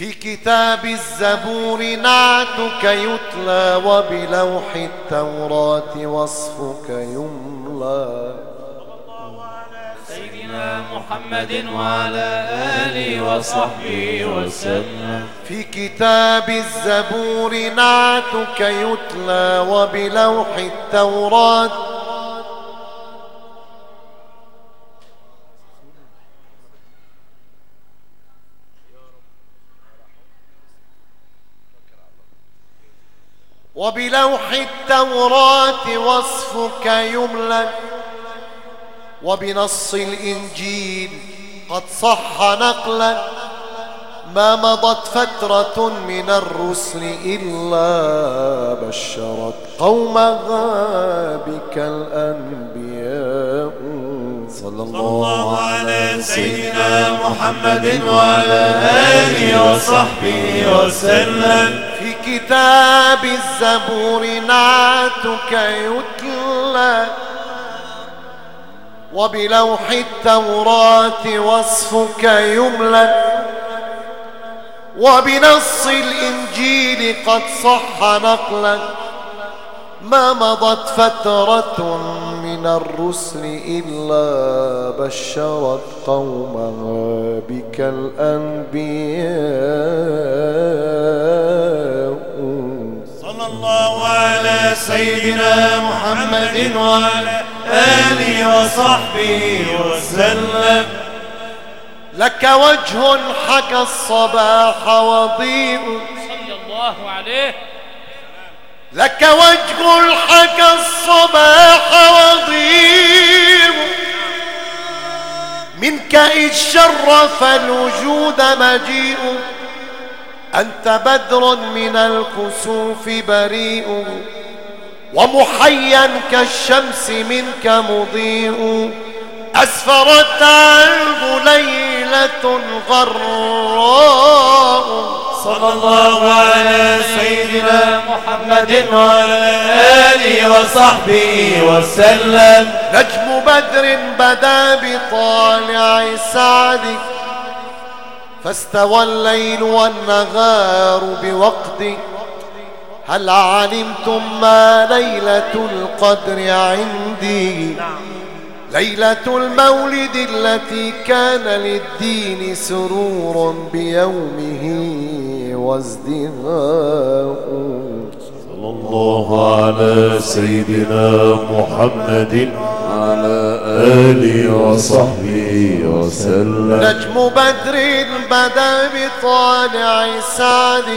في كتاب الزبور نعتك يتلى وبلوح التوراة وصفك يملى. سيدنا محمد وعلى آله وصحبه وسلم. في كتاب الزبور نعتك يتلى وبلوح التوراة وبلوح التوراة وصفك يملى وبنص الإنجيل قد صح نقلا ما مضت فترة من الرسل إلا بشرت قومها بك الأنبياء. صلى الله على سيدنا محمد وعلى آله وصحبه وسلم. كتاب الزبور نعتك يتلى. وبلوح التوراة وصفك يملى. وبنص الإنجيل قد صح نقلا. ما مضت فترة من الرسل إلا بشرت قومها بك الأنبياء صلى الله على سيدنا محمد وعلى آله وصحبه وسلم. لك وجه حكى الصباح وضيء. صلى الله عليه. لك وجه حكى الصباح إذ شرف الوجود مجيء. أنت بدر من الكسوف بريء. ومحيا كالشمس منك مضيء. أسفرت عنه ليلة غراء. صلى الله على سيدنا محمد وعلى آله وصحبه وسلم. نجم بدر بدا بطالع سعد. فاستوى الليل والنهار بوقت. هل علمتم ما ليلة القدر عندي؟ ليلة المولد التي كان للدين سرور بيومه. وازدهاء صلى الله على سيدنا محمد. وعلى آله وصحبه وسلم. نجم بدر بدا بطالع سعد.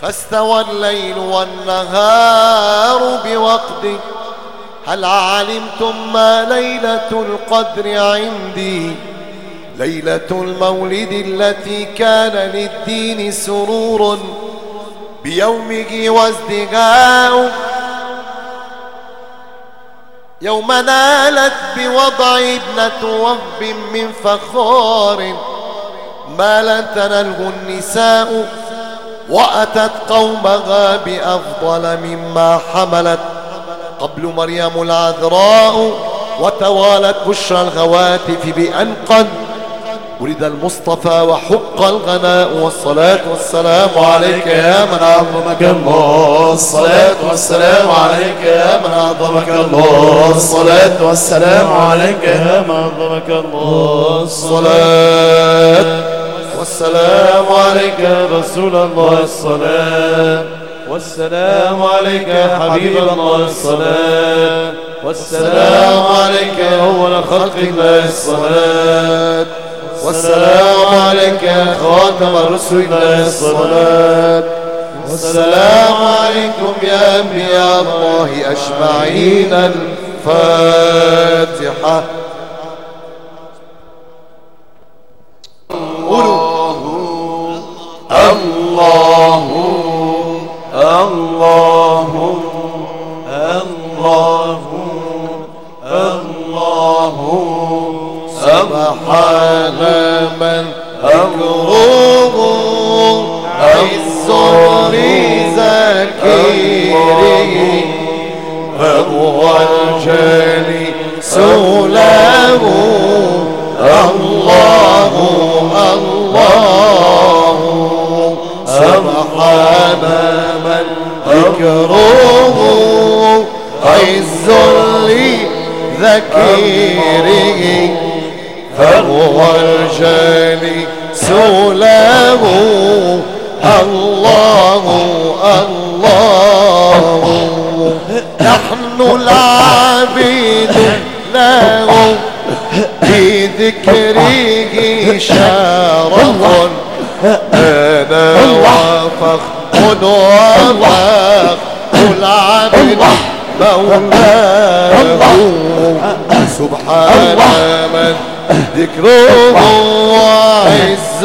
فاستوى الليل والنهار بوقته هل علمتم ما ليلة القدر عندي؟ ليلة المولد التي كان للدين سرور بيومه وازدهاء. يوم نالت بوضع ابنة وهب من فخار ما لن تنله النساء وأتت قومها بأفضل مما حملت. قبل مريم العذراء وتوالت بشرى الهواتف بأن قد ولد المصطفى وحق الغناء والصلاة والسلام عليك يا من عظمك الله. الصلاة والسلام عليك يا من عظمك الله. الصلاة والسلام عليك يا من عظمك الله. الصلاة والسلام عليك يا رسول الله. الصلاة والسلام عليك يا حبيب الله. الصلاة والسلام عليك يا أول خلق الله. الصلاة والسلام عليك يا خاتم رسل الله الصلاة. والسلام عليكم يا أنبياء الله أجمعين. الفاتحة. الرجال سلام الله الله سبحان من ذكره عز لذكره فهو الجلي سلام الله الله نحن العبيد له في ذكره شرف أنا وفخر وفخر العبد مولاه. سبحان من ذكره عز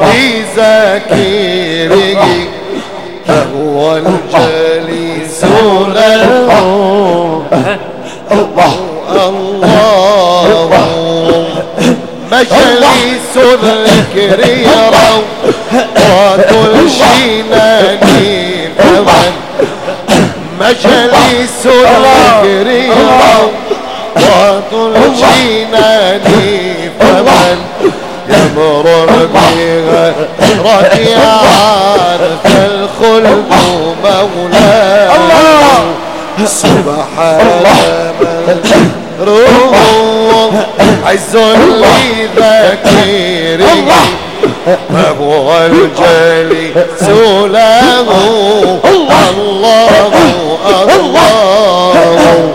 في ذاكره فهو الجليس له الله. مجلس الذكر يروا وتلشينا فمن مجلس الذكر يروا وتلشينا فمن. يمرر بها ركيعان فالخلد مولاه سبحان روح عز لذكيره فهو الجليس له الله الله.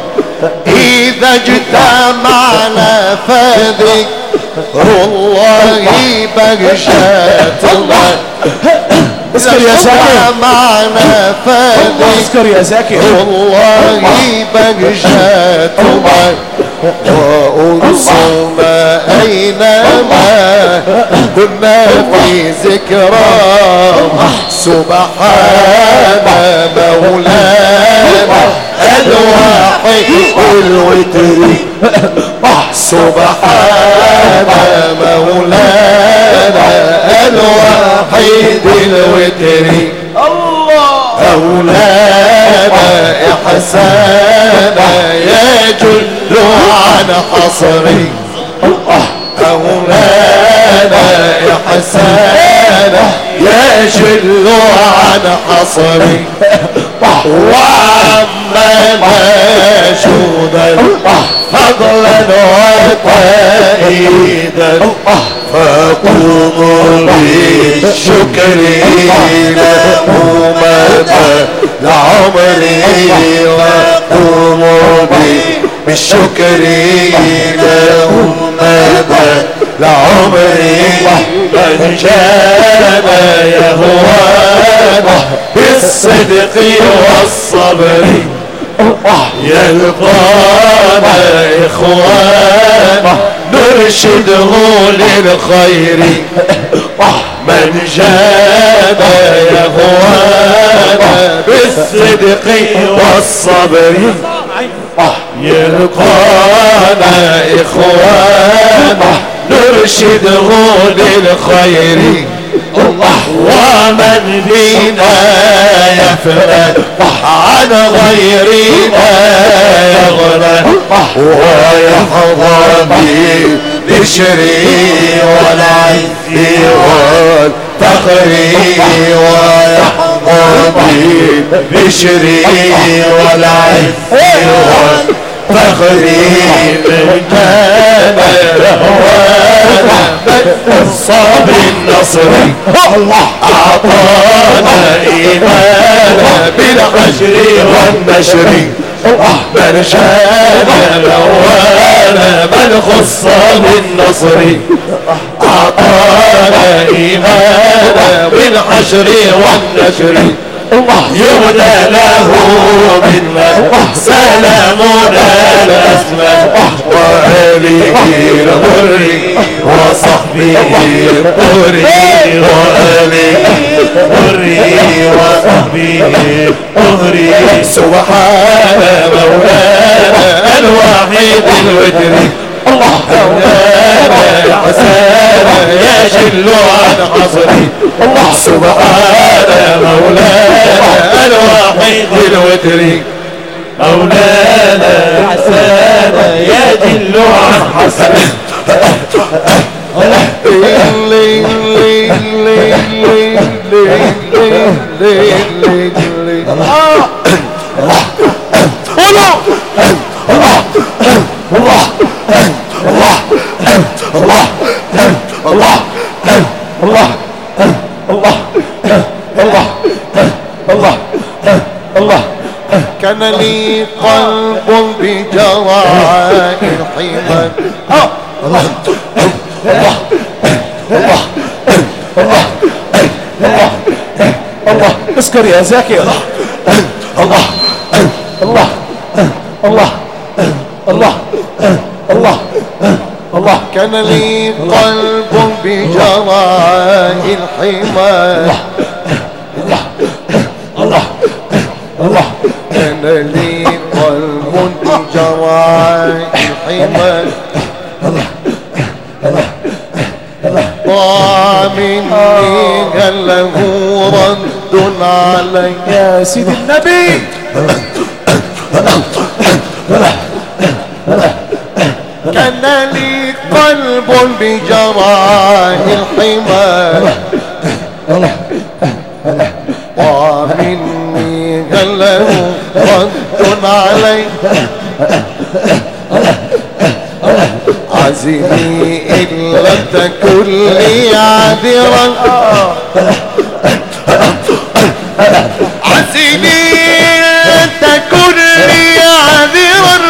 إذا اجتمعنا فذكر الله. بهجتنا أذكر يا زاكر معنا فذكر أذكر يا زاكر والله بهجتنا وأنصنا أينما كنا في ذكرى. سبحان مولانا. الواحد الوتر سبحان مولانا الوحيد الوتر أولانا إحسانا يجل عن حصري أولانا إحسانا يجل عن حصري. وعما شودا فضلا وتأييدا فقوموا بالشكر مدى لعمري وقوموا بالشكر مدى لعمري من جاب يهوانا بالصدق والصبر يلقانا إخوانا نرشده للخير. من جاب يهوانا بالصدق والصبر. يلقانا إخوانا نرشده للخير ومن فينا يفرد عن غيرنا يغنى ويحظى بشري والعز والفخر ويحظى بشري والعز والفخر من كان الصاب النصري الله أعطانا إيمانا بالحشر والنشر من شان لوانا من خص بالنصر أعطانا إيمانا بالحشر والنشر. يهدى له منا سلامنا الأسماء وآله الغري وصحبه الطري وآله الغري وصحبه الطري سبحان مولانا الواحد الوتر الله مولانا حسانا يجل عن حصري الله سبحان صحيح الوتر مولانا حسانا يا عن حسن الله الله الله. كان لي قلب بجراء الحمى الله الله الله الله الله الله اسكر يا زكي الله الله الله الله الله الله الله كان لي قلب بجراء الحمى كان لي قلب الحمى ضاع مني هل له رد علي يا سيدي النبي كان لي قلب بجراء الحمى علي عزمي إلا تكن عذرا عزمي تكن لي عذرا.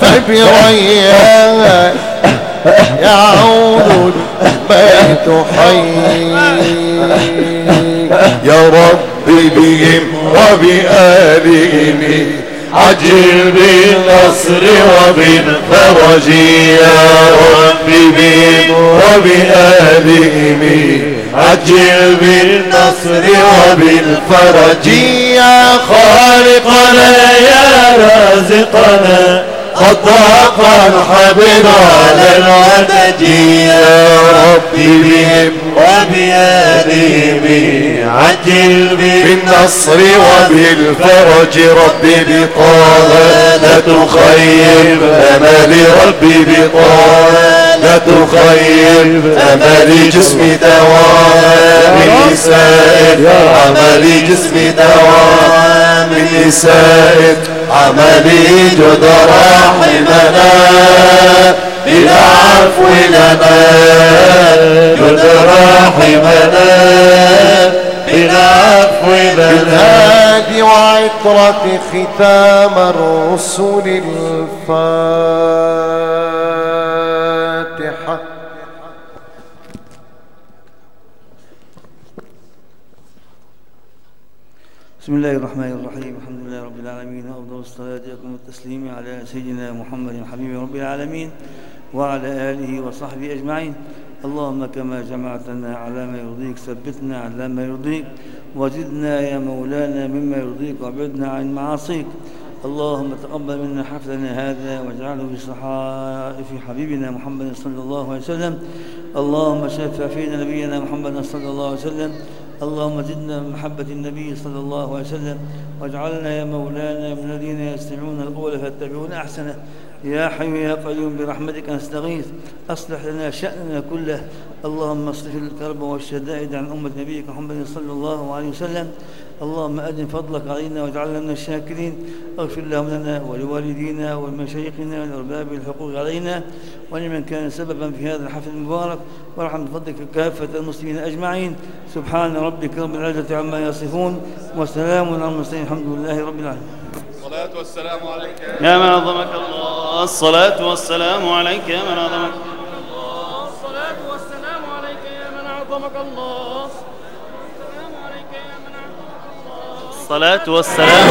فبريان يعود البيت حي. يا رب بهم وبآلهم عجل بالنصر وبالفرج. يا رب بهم وبآلهم عجل بالنصر وبالفرج. يا خالقنا يا رازقنا قد ضاق الحبل على العدد. يا رب بهم وبآلهم عجل بالنصر وبالفرج. ربي بطه لا تخيب أمل ربي بطه لا تخيب أمل جسمي دوام من نسائك عملي جسمي دوام من نسائك عملي جد رحمنا بالعفو لنا جد رحمنا بالعفو لنا. بالهادي وعطرة ختام الرسل الفاتحة بسم الله الرحمن الرحيم. الحمد لله رب العالمين وأفضل الصلاة والتسليم على سيدنا محمد حبيب رب العالمين وعلى آله وصحبه أجمعين. اللهم كما جمعتنا على ما يرضيك ثبتنا على ما يرضيك وزدنا يا مولانا مما يرضيك وأبعدنا عن معاصيك. اللهم تقبل منا حفلنا هذا واجعله في صحائف حبيبنا محمد صلى الله عليه وسلم. اللهم شفع فينا نبينا محمد صلى الله عليه وسلم. اللهم زدنا من محبة النبي صلى الله عليه وسلم واجعلنا يا مولانا من الذين يستمعون القول فيتبعون أحسنه. يا حي يا قيوم برحمتك نستغيث. أصلح لنا شأننا كله. اللهم اصلح الكرب والشدائد عن أمة نبيك محمد صلى الله عليه وسلم. اللهم أدن فضلك علينا واجعلنا من الشاكرين. اغفر اللهم لنا ولوالدينا ولمشايخنا ولأرباب الحقوق علينا ولمن كان سببا في هذا الحفل المبارك. وارحم بفضلك كافة المسلمين أجمعين. سبحان ربك رب العزة عما يصفون وسلام على المرسلين. الحمد لله رب العالمين. الصلاة والسلام عليك يا من عظمك الله. الصلاة والسلام عليك يا من عظمك الصلاة والسلام عليك يا من أعظمك الله. الله الصلاة والسلام.